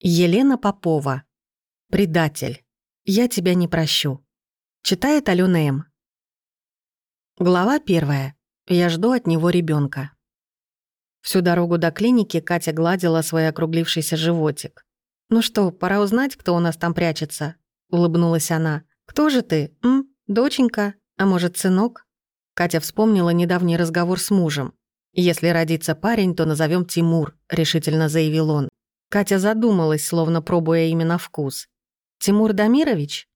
Елена Попова. Предатель. Я тебя не прощу. Читает Алена М. Глава первая. Я жду от него ребенка. Всю дорогу до клиники Катя гладила свой округлившийся животик. «Ну что, пора узнать, кто у нас там прячется?» — улыбнулась она. «Кто же ты? М? Доченька? А может, сынок?» Катя вспомнила недавний разговор с мужем. «Если родится парень, то назовем Тимур», — решительно заявил он. Катя задумалась, словно пробуя имя на вкус. «Тимур Дамирович?»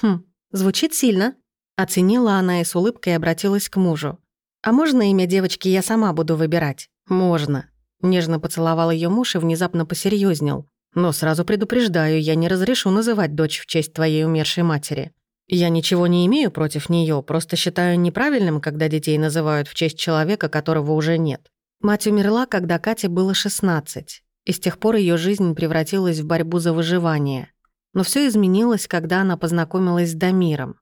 «Хм, звучит сильно», — оценила она и с улыбкой обратилась к мужу. «А можно имя девочки я сама буду выбирать?» «Можно». Нежно поцеловал ее муж и внезапно посерьезнел. «Но сразу предупреждаю, я не разрешу называть дочь в честь твоей умершей матери. Я ничего не имею против нее, просто считаю неправильным, когда детей называют в честь человека, которого уже нет. Мать умерла, когда Кате было 16 и с тех пор ее жизнь превратилась в борьбу за выживание. Но все изменилось, когда она познакомилась с Дамиром.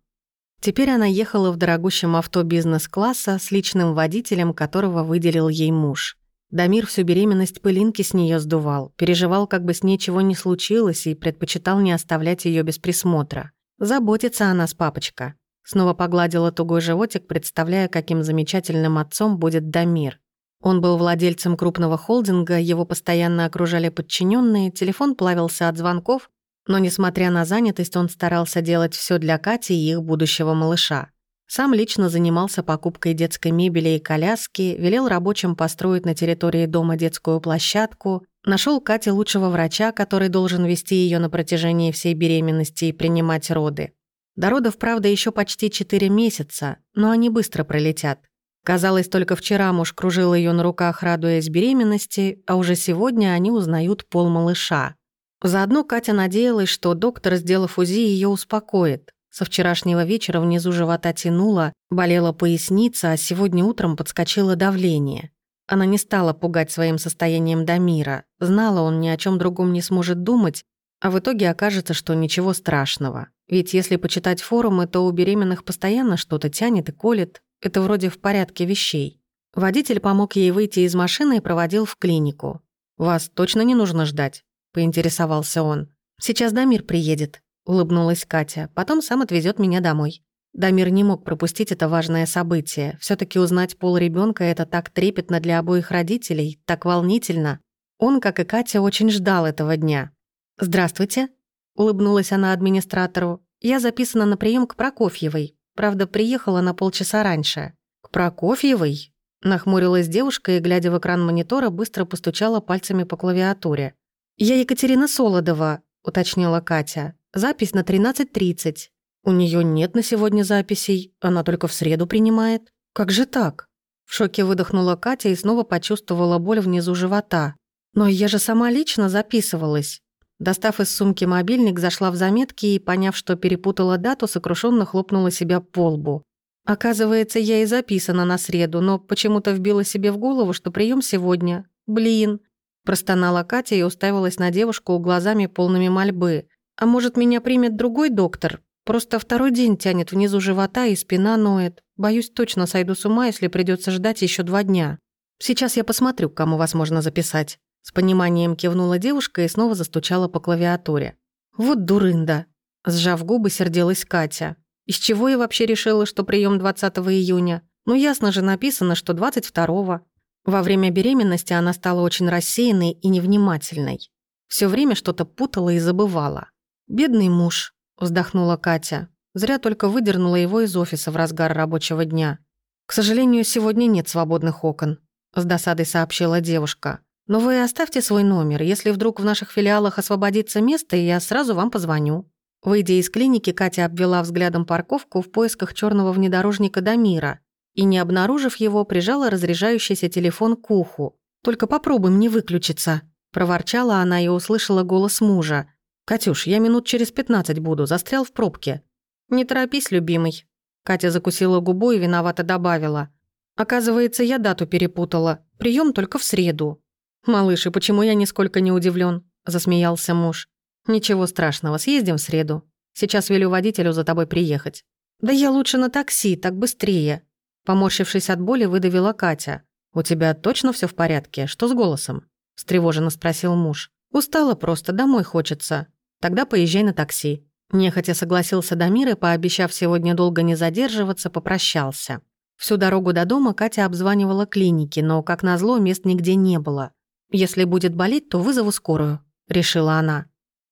Теперь она ехала в дорогущем авто бизнес-класса с личным водителем, которого выделил ей муж. Дамир всю беременность пылинки с нее сдувал, переживал, как бы с ней чего не случилось, и предпочитал не оставлять ее без присмотра. Заботится она с папочка. Снова погладила тугой животик, представляя, каким замечательным отцом будет Дамир. Он был владельцем крупного холдинга, его постоянно окружали подчиненные, телефон плавился от звонков, но, несмотря на занятость, он старался делать все для Кати и их будущего малыша. Сам лично занимался покупкой детской мебели и коляски, велел рабочим построить на территории дома детскую площадку, нашел Кате лучшего врача, который должен вести ее на протяжении всей беременности и принимать роды. До родов, правда, еще почти 4 месяца, но они быстро пролетят. Казалось, только вчера муж кружил ее на руках, радуясь беременности, а уже сегодня они узнают пол малыша. Заодно Катя надеялась, что доктор, сделав УЗИ, ее успокоит. Со вчерашнего вечера внизу живота тянуло, болела поясница, а сегодня утром подскочило давление. Она не стала пугать своим состоянием Дамира, знала, он ни о чем другом не сможет думать, а в итоге окажется, что ничего страшного. Ведь если почитать форумы, то у беременных постоянно что-то тянет и колет, это вроде в порядке вещей. Водитель помог ей выйти из машины и проводил в клинику. «Вас точно не нужно ждать?» – поинтересовался он. «Сейчас Дамир приедет», – улыбнулась Катя. «Потом сам отвезет меня домой». Дамир не мог пропустить это важное событие. все таки узнать пол ребенка это так трепетно для обоих родителей, так волнительно. Он, как и Катя, очень ждал этого дня. «Здравствуйте», — улыбнулась она администратору. «Я записана на прием к Прокофьевой. Правда, приехала на полчаса раньше. К Прокофьевой? Нахмурилась девушка и, глядя в экран монитора, быстро постучала пальцами по клавиатуре. «Я Екатерина Солодова», — уточнила Катя. «Запись на 13.30. У нее нет на сегодня записей, она только в среду принимает. Как же так?» В шоке выдохнула Катя и снова почувствовала боль внизу живота. «Но я же сама лично записывалась. Достав из сумки мобильник, зашла в заметки и, поняв, что перепутала дату, сокрушенно хлопнула себя по лбу. Оказывается, я и записана на среду, но почему-то вбила себе в голову, что прием сегодня. Блин. Простонала Катя и уставилась на девушку глазами полными мольбы. А может, меня примет другой доктор? Просто второй день тянет внизу живота и спина ноет. Боюсь, точно сойду с ума, если придется ждать еще два дня. Сейчас я посмотрю, кому вас можно записать. С пониманием кивнула девушка и снова застучала по клавиатуре. «Вот дурында!» Сжав губы, сердилась Катя. «Из чего я вообще решила, что прием 20 июня? Ну, ясно же написано, что 22-го». Во время беременности она стала очень рассеянной и невнимательной. Все время что-то путала и забывала. «Бедный муж», — вздохнула Катя. Зря только выдернула его из офиса в разгар рабочего дня. «К сожалению, сегодня нет свободных окон», — с досадой сообщила девушка. Но вы оставьте свой номер. Если вдруг в наших филиалах освободится место, я сразу вам позвоню». Выйдя из клиники, Катя обвела взглядом парковку в поисках черного внедорожника Дамира и, не обнаружив его, прижала разряжающийся телефон к уху. «Только попробуем не выключиться», – проворчала она и услышала голос мужа. «Катюш, я минут через пятнадцать буду, застрял в пробке». «Не торопись, любимый». Катя закусила губу и виновато добавила. «Оказывается, я дату перепутала. Прием только в среду». «Малыш, и почему я нисколько не удивлен? засмеялся муж. «Ничего страшного, съездим в среду. Сейчас велю водителю за тобой приехать». «Да я лучше на такси, так быстрее». Поморщившись от боли, выдавила Катя. «У тебя точно все в порядке? Что с голосом?» встревоженно спросил муж. «Устала просто, домой хочется. Тогда поезжай на такси». Нехотя согласился Дамир и, пообещав сегодня долго не задерживаться, попрощался. Всю дорогу до дома Катя обзванивала клиники, но, как назло, мест нигде не было. «Если будет болеть, то вызову скорую», — решила она.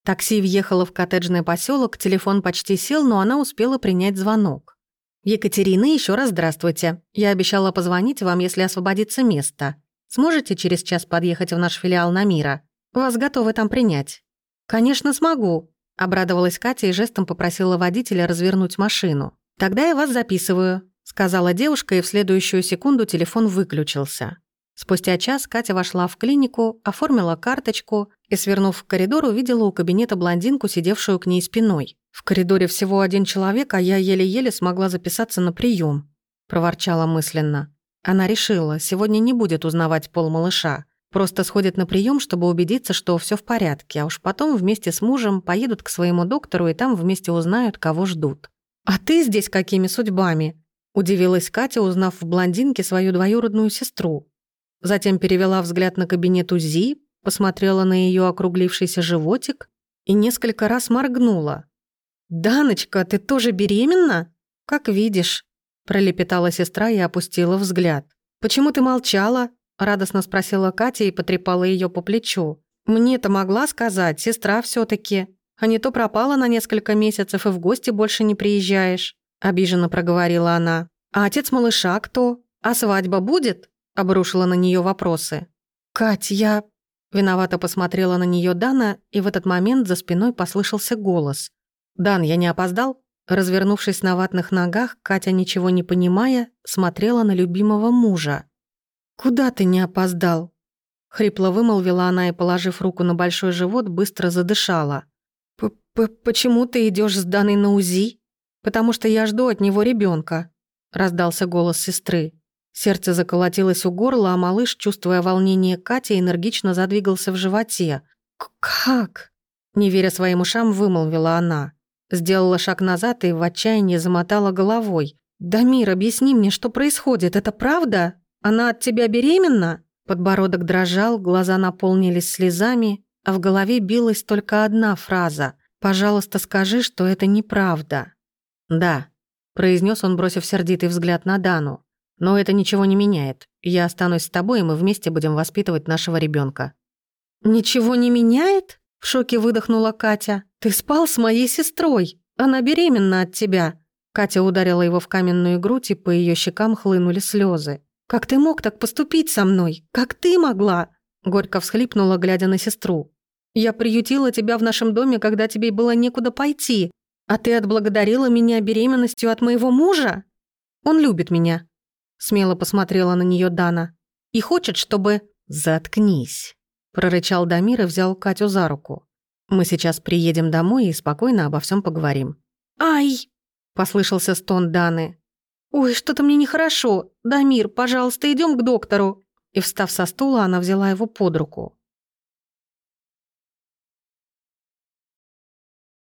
Такси въехало в коттеджный поселок, телефон почти сел, но она успела принять звонок. «Екатерина, еще раз здравствуйте. Я обещала позвонить вам, если освободится место. Сможете через час подъехать в наш филиал на Мира? Вас готовы там принять». «Конечно, смогу», — обрадовалась Катя и жестом попросила водителя развернуть машину. «Тогда я вас записываю», — сказала девушка, и в следующую секунду телефон выключился. Спустя час Катя вошла в клинику, оформила карточку и, свернув в коридор, увидела у кабинета блондинку, сидевшую к ней спиной. «В коридоре всего один человек, а я еле-еле смогла записаться на прием, проворчала мысленно. Она решила, сегодня не будет узнавать пол малыша. Просто сходит на прием, чтобы убедиться, что все в порядке, а уж потом вместе с мужем поедут к своему доктору и там вместе узнают, кого ждут. «А ты здесь какими судьбами?» – удивилась Катя, узнав в блондинке свою двоюродную сестру. Затем перевела взгляд на кабинет УЗИ, посмотрела на ее округлившийся животик и несколько раз моргнула. «Даночка, ты тоже беременна?» «Как видишь», – пролепетала сестра и опустила взгляд. «Почему ты молчала?» – радостно спросила Катя и потрепала ее по плечу. «Мне-то могла сказать, сестра все таки А не то пропала на несколько месяцев и в гости больше не приезжаешь», – обиженно проговорила она. «А отец малыша кто? А свадьба будет?» – обрушила на нее вопросы. «Кать, я...» Виновато посмотрела на нее Дана, и в этот момент за спиной послышался голос. «Дан, я не опоздал?» Развернувшись на ватных ногах, Катя, ничего не понимая, смотрела на любимого мужа. «Куда ты не опоздал?» Хрипло вымолвила она и, положив руку на большой живот, быстро задышала. П -п «Почему ты идешь с Даной на УЗИ?» «Потому что я жду от него ребенка, раздался голос сестры. Сердце заколотилось у горла, а малыш, чувствуя волнение Кати, энергично задвигался в животе. «Как?» Не веря своим ушам, вымолвила она. Сделала шаг назад и в отчаянии замотала головой. «Дамир, объясни мне, что происходит, это правда? Она от тебя беременна?» Подбородок дрожал, глаза наполнились слезами, а в голове билась только одна фраза. «Пожалуйста, скажи, что это неправда». «Да», — произнес он, бросив сердитый взгляд на Дану. Но это ничего не меняет. Я останусь с тобой, и мы вместе будем воспитывать нашего ребенка. «Ничего не меняет?» — в шоке выдохнула Катя. «Ты спал с моей сестрой. Она беременна от тебя». Катя ударила его в каменную грудь, и по ее щекам хлынули слезы. «Как ты мог так поступить со мной? Как ты могла?» Горько всхлипнула, глядя на сестру. «Я приютила тебя в нашем доме, когда тебе было некуда пойти, а ты отблагодарила меня беременностью от моего мужа? Он любит меня, Смело посмотрела на нее Дана. «И хочет, чтобы...» «Заткнись», — прорычал Дамир и взял Катю за руку. «Мы сейчас приедем домой и спокойно обо всем поговорим». «Ай!» — послышался стон Даны. «Ой, что-то мне нехорошо. Дамир, пожалуйста, идем к доктору». И, встав со стула, она взяла его под руку.